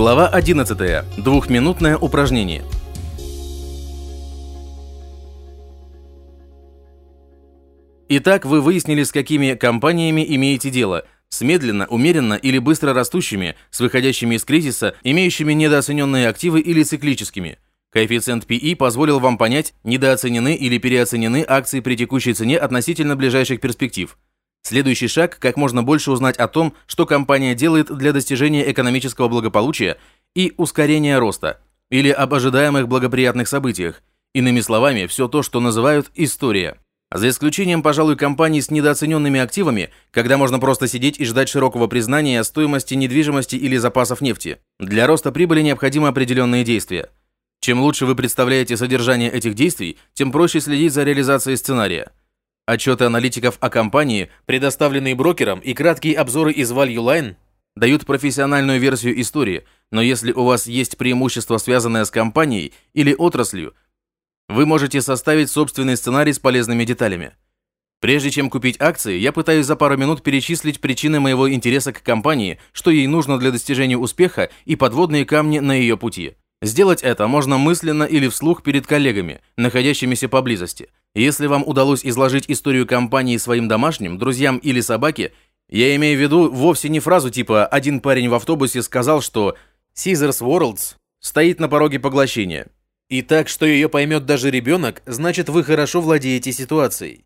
Глава 11. Двухминутное упражнение. Итак, вы выяснили, с какими компаниями имеете дело. С медленно, умеренно или быстро растущими, с выходящими из кризиса, имеющими недооцененные активы или циклическими. Коэффициент PE позволил вам понять, недооценены или переоценены акции при текущей цене относительно ближайших перспектив – Следующий шаг – как можно больше узнать о том, что компания делает для достижения экономического благополучия и ускорения роста, или об ожидаемых благоприятных событиях. Иными словами, все то, что называют «история». За исключением, пожалуй, компаний с недооцененными активами, когда можно просто сидеть и ждать широкого признания стоимости недвижимости или запасов нефти. Для роста прибыли необходимы определенные действия. Чем лучше вы представляете содержание этих действий, тем проще следить за реализацией сценария. Отчеты аналитиков о компании, предоставленные брокерам и краткие обзоры из Value Line дают профессиональную версию истории, но если у вас есть преимущество, связанное с компанией или отраслью, вы можете составить собственный сценарий с полезными деталями. Прежде чем купить акции, я пытаюсь за пару минут перечислить причины моего интереса к компании, что ей нужно для достижения успеха и подводные камни на ее пути. Сделать это можно мысленно или вслух перед коллегами, находящимися поблизости. Если вам удалось изложить историю компании своим домашним, друзьям или собаке, я имею в виду вовсе не фразу типа «один парень в автобусе сказал, что Caesars Worlds стоит на пороге поглощения». И так, что ее поймет даже ребенок, значит вы хорошо владеете ситуацией.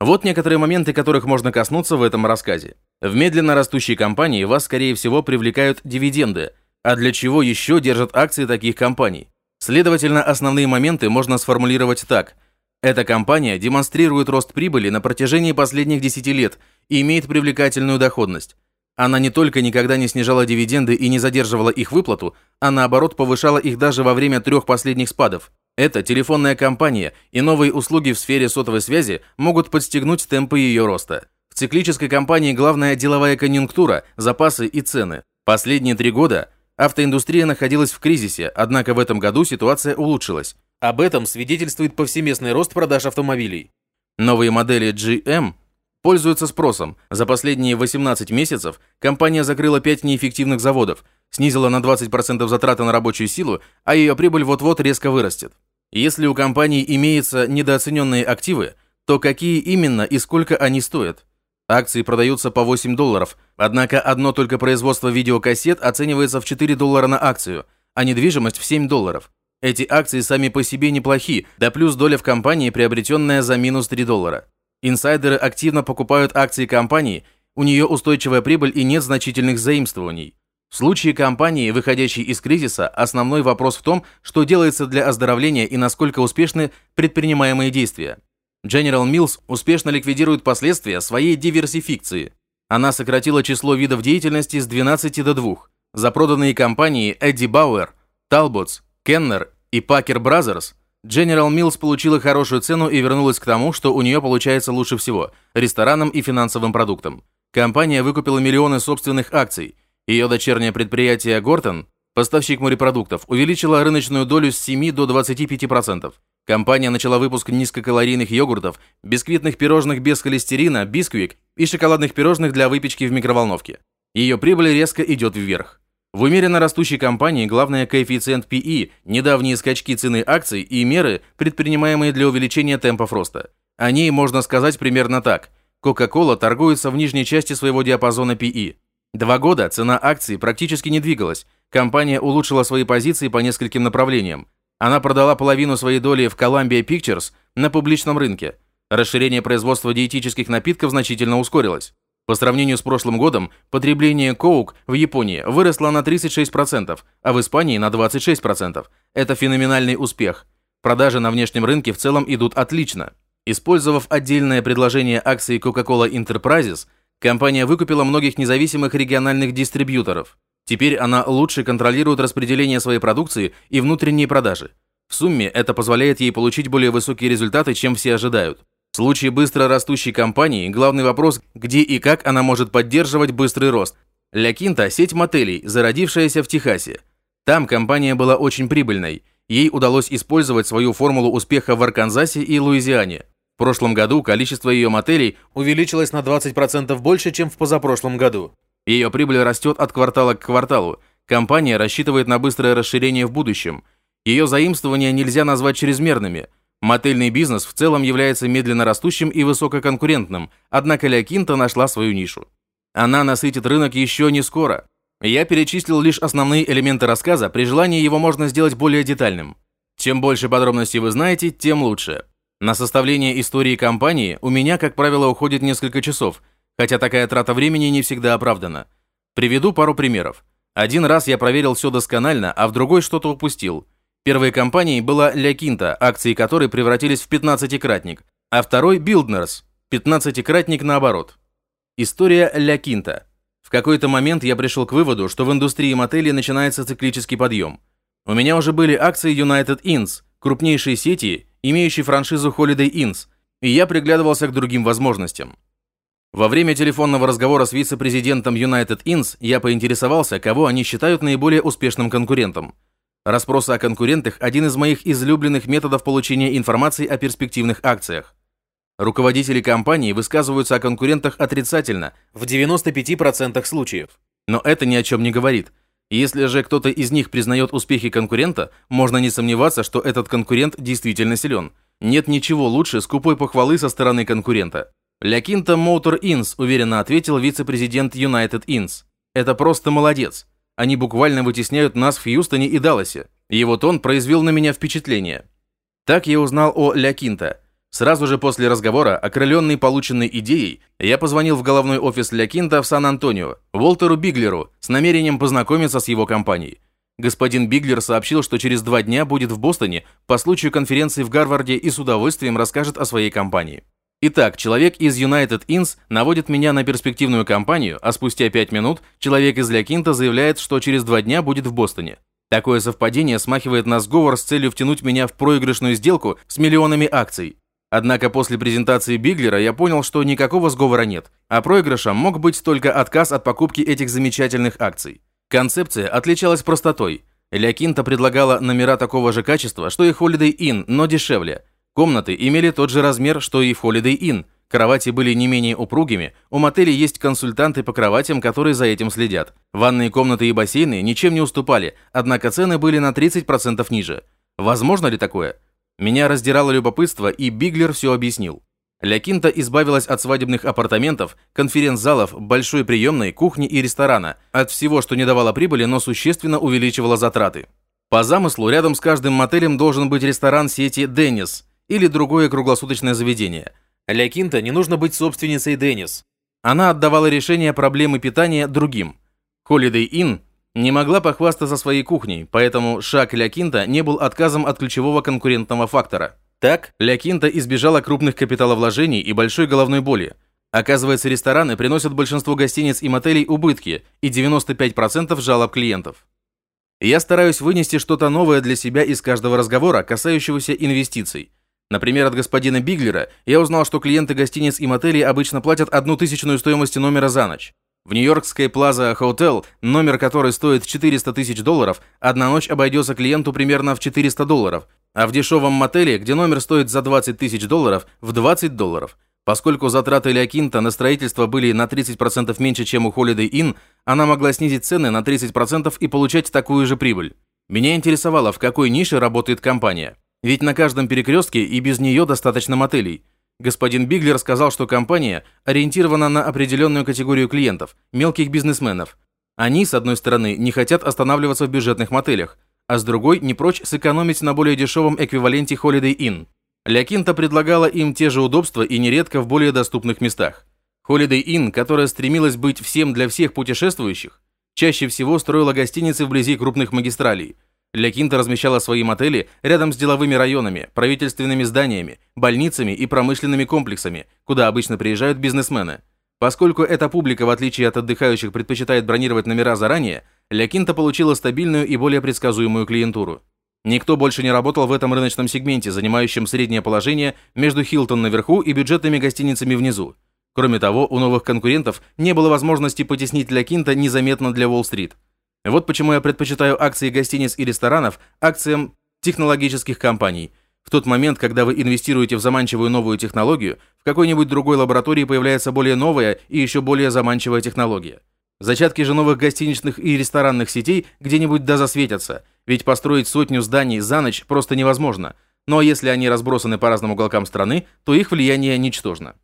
Вот некоторые моменты, которых можно коснуться в этом рассказе. В медленно растущей компании вас, скорее всего, привлекают дивиденды – а для чего еще держат акции таких компаний? Следовательно, основные моменты можно сформулировать так. Эта компания демонстрирует рост прибыли на протяжении последних 10 лет и имеет привлекательную доходность. Она не только никогда не снижала дивиденды и не задерживала их выплату, а наоборот повышала их даже во время трех последних спадов. Это телефонная компания, и новые услуги в сфере сотовой связи могут подстегнуть темпы ее роста. В циклической компании главная деловая конъюнктура, запасы и цены. Последние три года Автоиндустрия находилась в кризисе, однако в этом году ситуация улучшилась. Об этом свидетельствует повсеместный рост продаж автомобилей. Новые модели GM пользуются спросом. За последние 18 месяцев компания закрыла 5 неэффективных заводов, снизила на 20% затраты на рабочую силу, а ее прибыль вот-вот резко вырастет. Если у компании имеются недооцененные активы, то какие именно и сколько они стоят? Акции продаются по 8 долларов, однако одно только производство видеокассет оценивается в 4 доллара на акцию, а недвижимость в 7 долларов. Эти акции сами по себе неплохи, да плюс доля в компании, приобретенная за минус 3 доллара. Инсайдеры активно покупают акции компании, у нее устойчивая прибыль и нет значительных заимствований. В случае компании, выходящей из кризиса, основной вопрос в том, что делается для оздоровления и насколько успешны предпринимаемые действия. General Mills успешно ликвидирует последствия своей диверсификции. Она сократила число видов деятельности с 12 до 2. За проданные компании Эдди Бауэр, Talbots, Kenner и Packer Brothers General Mills получила хорошую цену и вернулась к тому, что у нее получается лучше всего – ресторанам и финансовым продуктам. Компания выкупила миллионы собственных акций. Ее дочернее предприятие Горton, поставщик морепродуктов, увеличила рыночную долю с 7 до 25%. Компания начала выпуск низкокалорийных йогуртов, бисквитных пирожных без холестерина, бисквик и шоколадных пирожных для выпечки в микроволновке. Ее прибыль резко идет вверх. В умеренно растущей компании главное коэффициент PE, недавние скачки цены акций и меры, предпринимаемые для увеличения темпов роста. О ней можно сказать примерно так. Coca-Cola торгуется в нижней части своего диапазона PE. Два года цена акций практически не двигалась. Компания улучшила свои позиции по нескольким направлениям. Она продала половину своей доли в Columbia Pictures на публичном рынке. Расширение производства диетических напитков значительно ускорилось. По сравнению с прошлым годом, потребление Coke в Японии выросло на 36%, а в Испании на 26%. Это феноменальный успех. Продажи на внешнем рынке в целом идут отлично. Использовав отдельное предложение акций Coca-Cola Enterprises, компания выкупила многих независимых региональных дистрибьюторов. Теперь она лучше контролирует распределение своей продукции и внутренние продажи. В сумме это позволяет ей получить более высокие результаты, чем все ожидают. Случае быстро растущей компании, главный вопрос, где и как она может поддерживать быстрый рост. Ля Кинта – сеть мотелей, зародившаяся в Техасе. Там компания была очень прибыльной. Ей удалось использовать свою формулу успеха в Арканзасе и Луизиане. В прошлом году количество ее мотелей увеличилось на 20% больше, чем в позапрошлом году. Ее прибыль растет от квартала к кварталу. Компания рассчитывает на быстрое расширение в будущем. Ее заимствования нельзя назвать чрезмерными. Мотельный бизнес в целом является медленно растущим и высококонкурентным, однако Ля Кинта нашла свою нишу. Она насытит рынок еще не скоро. Я перечислил лишь основные элементы рассказа, при желании его можно сделать более детальным. Чем больше подробностей вы знаете, тем лучше. На составление истории компании у меня, как правило, уходит несколько часов, хотя такая трата времени не всегда оправдана. Приведу пару примеров. Один раз я проверил все досконально, а в другой что-то упустил. Первой компанией была Ля Кинта, акции которой превратились в 15-кратник, а второй – Билднерс, 15-кратник наоборот. История Ля Кинта. В какой-то момент я пришел к выводу, что в индустрии мотелей начинается циклический подъем. У меня уже были акции United Inns, крупнейшей сети, имеющей франшизу Holiday Inns, и я приглядывался к другим возможностям. Во время телефонного разговора с вице-президентом United Inns я поинтересовался, кого они считают наиболее успешным конкурентом. Расспросы о конкурентах – один из моих излюбленных методов получения информации о перспективных акциях. Руководители компании высказываются о конкурентах отрицательно в 95% случаев. Но это ни о чем не говорит. Если же кто-то из них признает успехи конкурента, можно не сомневаться, что этот конкурент действительно силен. Нет ничего лучше скупой похвалы со стороны конкурента. «Ля Кинта Мотор Инс», уверенно ответил вице-президент United Inns. «Это просто молодец. Они буквально вытесняют нас в Хьюстоне и Далласе. Его тон произвел на меня впечатление». Так я узнал о Ля Кинта. Сразу же после разговора, окрыленный полученной идеей, я позвонил в головной офис Ля Кинта в Сан-Антонио, Волтеру Биглеру, с намерением познакомиться с его компанией. Господин Биглер сообщил, что через два дня будет в Бостоне по случаю конференции в Гарварде и с удовольствием расскажет о своей компании. Итак, человек из United Inns наводит меня на перспективную компанию, а спустя 5 минут человек из Лякинта заявляет, что через два дня будет в Бостоне. Такое совпадение смахивает на сговор с целью втянуть меня в проигрышную сделку с миллионами акций. Однако после презентации Биглера я понял, что никакого сговора нет, а проигрышем мог быть только отказ от покупки этих замечательных акций. Концепция отличалась простотой. Лякинта предлагала номера такого же качества, что и Holiday Inn, но дешевле – Комнаты имели тот же размер, что и в Holiday Inn. Кровати были не менее упругими, у мотелей есть консультанты по кроватям, которые за этим следят. Ванные комнаты и бассейны ничем не уступали, однако цены были на 30% ниже. Возможно ли такое? Меня раздирало любопытство, и Биглер все объяснил. Ля Кинта избавилась от свадебных апартаментов, конференц-залов, большой приемной, кухни и ресторана, от всего, что не давало прибыли, но существенно увеличивало затраты. По замыслу, рядом с каждым мотелем должен быть ресторан сети «Деннис», или другое круглосуточное заведение. Ля Кинта не нужно быть собственницей Деннис. Она отдавала решение проблемы питания другим. Holiday Inn не могла похвастаться своей кухней, поэтому шаг Ля Кинта не был отказом от ключевого конкурентного фактора. Так, Ля Кинта избежала крупных капиталовложений и большой головной боли. Оказывается, рестораны приносят большинству гостиниц и мотелей убытки и 95% жалоб клиентов. Я стараюсь вынести что-то новое для себя из каждого разговора, касающегося инвестиций. Например, от господина Биглера я узнал, что клиенты гостиниц и мотелей обычно платят одну тысячную стоимости номера за ночь. В Нью-Йоркской Plaza Hotel, номер который стоит 400 тысяч долларов, одна ночь обойдется клиенту примерно в 400 долларов, а в дешевом мотеле, где номер стоит за 20 тысяч долларов, в 20 долларов. Поскольку затраты Леокинта на строительство были на 30% меньше, чем у Holiday Inn, она могла снизить цены на 30% и получать такую же прибыль. Меня интересовало, в какой нише работает компания. Ведь на каждом перекрестке и без нее достаточно мотелей. Господин Биглер сказал, что компания ориентирована на определенную категорию клиентов – мелких бизнесменов. Они, с одной стороны, не хотят останавливаться в бюджетных мотелях, а с другой не прочь сэкономить на более дешевом эквиваленте Holiday Inn. Ля Кинта предлагала им те же удобства и нередко в более доступных местах. Holiday Inn, которая стремилась быть всем для всех путешествующих, чаще всего строила гостиницы вблизи крупных магистралей – Ля Кинта размещала свои мотели рядом с деловыми районами, правительственными зданиями, больницами и промышленными комплексами, куда обычно приезжают бизнесмены. Поскольку эта публика, в отличие от отдыхающих, предпочитает бронировать номера заранее, Ля Кинта получила стабильную и более предсказуемую клиентуру. Никто больше не работал в этом рыночном сегменте, занимающем среднее положение между Хилтон наверху и бюджетными гостиницами внизу. Кроме того, у новых конкурентов не было возможности потеснить Ля Кинта незаметно для Уолл-стрит. Вот почему я предпочитаю акции гостиниц и ресторанов акциям технологических компаний. В тот момент, когда вы инвестируете в заманчивую новую технологию, в какой-нибудь другой лаборатории появляется более новая и еще более заманчивая технология. Зачатки же новых гостиничных и ресторанных сетей где-нибудь да засветятся, ведь построить сотню зданий за ночь просто невозможно. Ну а если они разбросаны по разным уголкам страны, то их влияние ничтожно.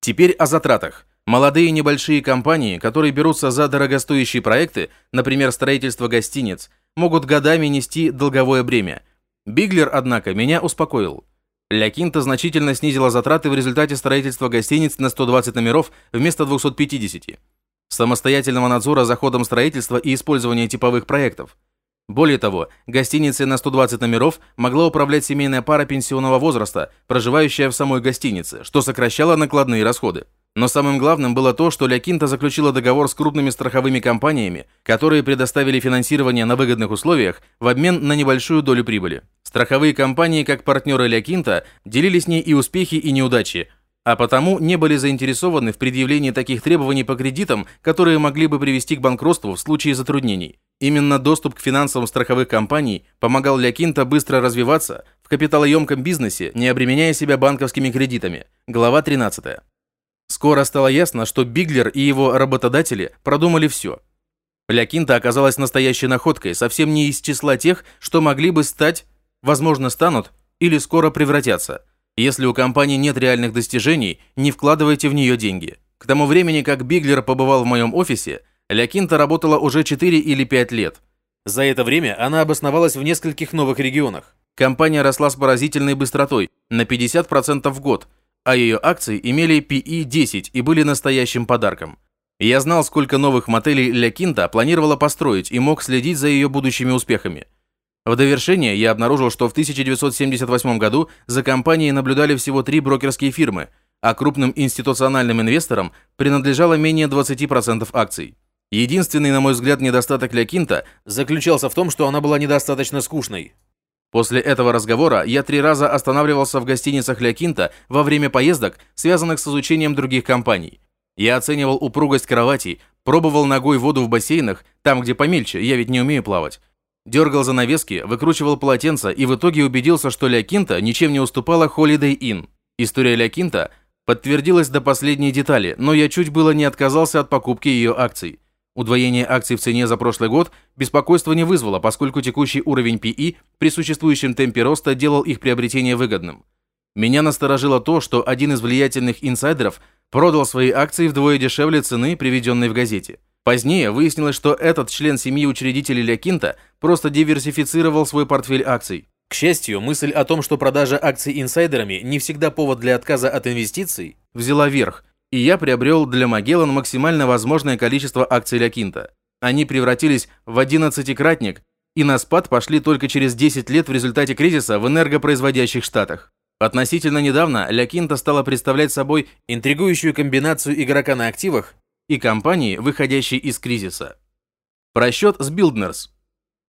Теперь о затратах. Молодые небольшие компании, которые берутся за дорогостоящие проекты, например, строительство гостиниц, могут годами нести долговое бремя. Биглер, однако, меня успокоил. Ля Кинта значительно снизила затраты в результате строительства гостиниц на 120 номеров вместо 250 самостоятельного надзора за ходом строительства и использования типовых проектов. Более того, гостиницей на 120 номеров могла управлять семейная пара пенсионного возраста, проживающая в самой гостинице, что сокращало накладные расходы. Но самым главным было то, что Ля Кинта заключила договор с крупными страховыми компаниями, которые предоставили финансирование на выгодных условиях в обмен на небольшую долю прибыли. Страховые компании, как партнеры Ля Кинта, делили с ней и успехи, и неудачи, а потому не были заинтересованы в предъявлении таких требований по кредитам, которые могли бы привести к банкротству в случае затруднений. Именно доступ к финансовым страховых компаний помогал Лякинта быстро развиваться в капиталоемком бизнесе, не обременяя себя банковскими кредитами. Глава 13. Скоро стало ясно, что Биглер и его работодатели продумали все. Лякинта оказалась настоящей находкой, совсем не из числа тех, что могли бы стать, возможно, станут или скоро превратятся – если у компании нет реальных достижений, не вкладывайте в нее деньги. К тому времени, как Биглер побывал в моем офисе, Лякинта работала уже 4 или 5 лет. За это время она обосновалась в нескольких новых регионах. Компания росла с поразительной быстротой, на 50% в год, а ее акции имели PE-10 и были настоящим подарком. Я знал, сколько новых мотелей Ля Кинта планировала построить и мог следить за ее будущими успехами – в довершение я обнаружил, что в 1978 году за компанией наблюдали всего три брокерские фирмы, а крупным институциональным инвесторам принадлежало менее 20% акций. Единственный, на мой взгляд, недостаток Ля Кинта заключался в том, что она была недостаточно скучной. После этого разговора я три раза останавливался в гостиницах Ля Кинта во время поездок, связанных с изучением других компаний. Я оценивал упругость кроватей, пробовал ногой воду в бассейнах, там, где помельче, я ведь не умею плавать, Дергал занавески, выкручивал полотенца и в итоге убедился, что Ля Кинта ничем не уступала Holiday Inn. История Ля Кинта подтвердилась до последней детали, но я чуть было не отказался от покупки ее акций. Удвоение акций в цене за прошлый год беспокойства не вызвало, поскольку текущий уровень PE при существующем темпе роста делал их приобретение выгодным. Меня насторожило то, что один из влиятельных инсайдеров продал свои акции вдвое дешевле цены, приведенной в газете. Позднее выяснилось, что этот член семьи учредителей Лякинта просто диверсифицировал свой портфель акций. К счастью, мысль о том, что продажа акций инсайдерами не всегда повод для отказа от инвестиций, взяла верх, и я приобрел для Магеллан максимально возможное количество акций Лякинта. Они превратились в 11-кратник и на спад пошли только через 10 лет в результате кризиса в энергопроизводящих штатах. Относительно недавно Лякинта стала представлять собой интригующую комбинацию игрока на активах и компании, выходящей из кризиса. Просчет с Buildners.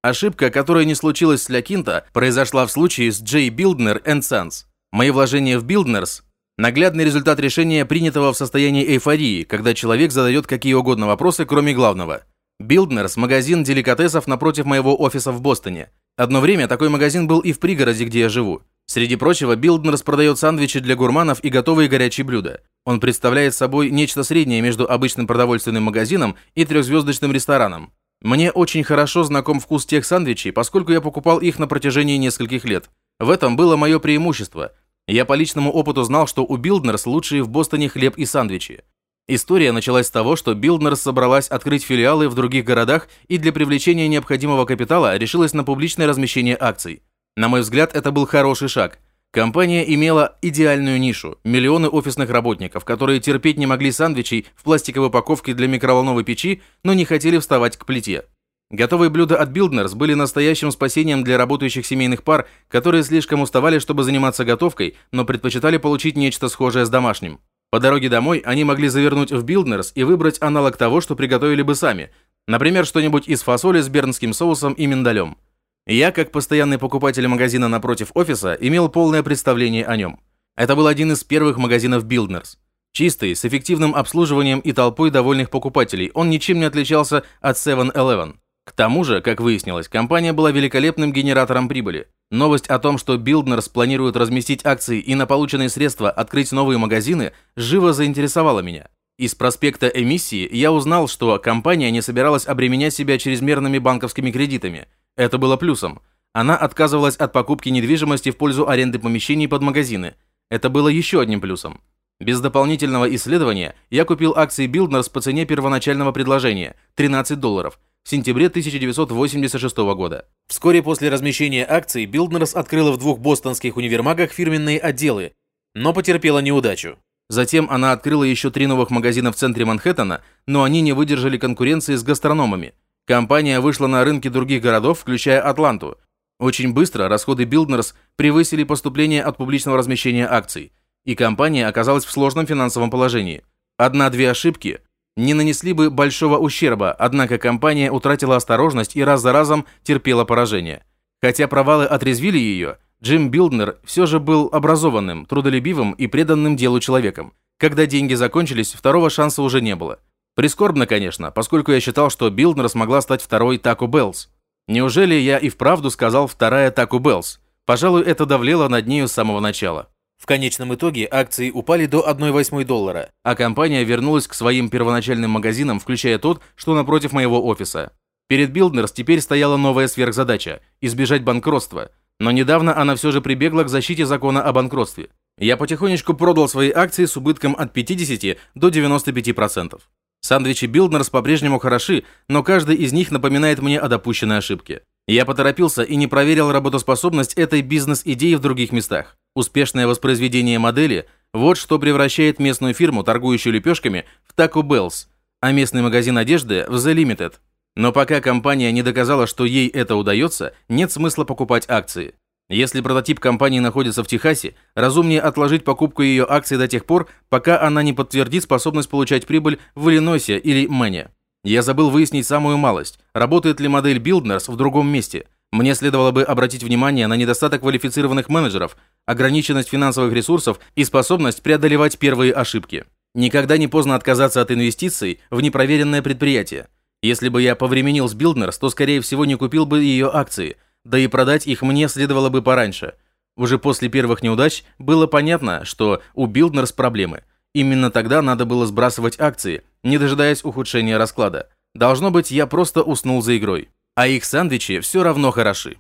Ошибка, которая не случилась с Лякинта, произошла в случае с J. Buildner Sons. Мои вложения в Buildners – наглядный результат решения, принятого в состоянии эйфории, когда человек задает какие угодно вопросы, кроме главного. Buildners – магазин деликатесов напротив моего офиса в Бостоне. Одно время такой магазин был и в пригороде, где я живу. Среди прочего, Билднерс продает сандвичи для гурманов и готовые горячие блюда. Он представляет собой нечто среднее между обычным продовольственным магазином и трехзвездочным рестораном. Мне очень хорошо знаком вкус тех сандвичей, поскольку я покупал их на протяжении нескольких лет. В этом было мое преимущество. Я по личному опыту знал, что у Билднерс лучшие в Бостоне хлеб и сандвичи. История началась с того, что Билднерс собралась открыть филиалы в других городах и для привлечения необходимого капитала решилась на публичное размещение акций. На мой взгляд, это был хороший шаг. Компания имела идеальную нишу – миллионы офисных работников, которые терпеть не могли сандвичей в пластиковой упаковке для микроволновой печи, но не хотели вставать к плите. Готовые блюда от Buildners были настоящим спасением для работающих семейных пар, которые слишком уставали, чтобы заниматься готовкой, но предпочитали получить нечто схожее с домашним. По дороге домой они могли завернуть в Buildners и выбрать аналог того, что приготовили бы сами, например, что-нибудь из фасоли с бернским соусом и миндалем. Я, как постоянный покупатель магазина напротив офиса, имел полное представление о нем. Это был один из первых магазинов Buildners. Чистый, с эффективным обслуживанием и толпой довольных покупателей, он ничем не отличался от 7-Eleven. К тому же, как выяснилось, компания была великолепным генератором прибыли. Новость о том, что Buildners планирует разместить акции и на полученные средства открыть новые магазины, живо заинтересовала меня. Из проспекта эмиссии я узнал, что компания не собиралась обременять себя чрезмерными банковскими кредитами. Это было плюсом. Она отказывалась от покупки недвижимости в пользу аренды помещений под магазины. Это было еще одним плюсом. Без дополнительного исследования я купил акции Билднерс по цене первоначального предложения – 13 долларов – в сентябре 1986 года. Вскоре после размещения акций Билднерс открыла в двух бостонских универмагах фирменные отделы, но потерпела неудачу. Затем она открыла еще три новых магазина в центре Манхэттена, но они не выдержали конкуренции с гастрономами. Компания вышла на рынки других городов, включая Атланту. Очень быстро расходы Билднерс превысили поступления от публичного размещения акций, и компания оказалась в сложном финансовом положении. Одна-две ошибки не нанесли бы большого ущерба, однако компания утратила осторожность и раз за разом терпела поражение. Хотя провалы отрезвили ее, Джим Билднер все же был образованным, трудолюбивым и преданным делу человеком. Когда деньги закончились, второго шанса уже не было. Прискорбно, конечно, поскольку я считал, что Билднер смогла стать второй Taco Bells. Неужели я и вправду сказал «вторая Taco Bells»? Пожалуй, это давлело над нею с самого начала. В конечном итоге акции упали до 1,8 доллара, а компания вернулась к своим первоначальным магазинам, включая тот, что напротив моего офиса. Перед Билднерс теперь стояла новая сверхзадача – избежать банкротства – но недавно она все же прибегла к защите закона о банкротстве. Я потихонечку продал свои акции с убытком от 50 до 95%. Сандвичи Билднерс по-прежнему хороши, но каждый из них напоминает мне о допущенной ошибке. Я поторопился и не проверил работоспособность этой бизнес-идеи в других местах. Успешное воспроизведение модели – вот что превращает местную фирму, торгующую лепешками, в Taco Bells, а местный магазин одежды – в The Limited. Но пока компания не доказала, что ей это удается, нет смысла покупать акции. Если прототип компании находится в Техасе, разумнее отложить покупку ее акций до тех пор, пока она не подтвердит способность получать прибыль в Иллинойсе или Мэне. Я забыл выяснить самую малость, работает ли модель Buildners в другом месте. Мне следовало бы обратить внимание на недостаток квалифицированных менеджеров, ограниченность финансовых ресурсов и способность преодолевать первые ошибки. Никогда не поздно отказаться от инвестиций в непроверенное предприятие. Если бы я повременил с Билднерс, то, скорее всего, не купил бы ее акции, да и продать их мне следовало бы пораньше. Уже после первых неудач было понятно, что у Билднерс проблемы. Именно тогда надо было сбрасывать акции, не дожидаясь ухудшения расклада. Должно быть, я просто уснул за игрой. А их сэндвичи все равно хороши.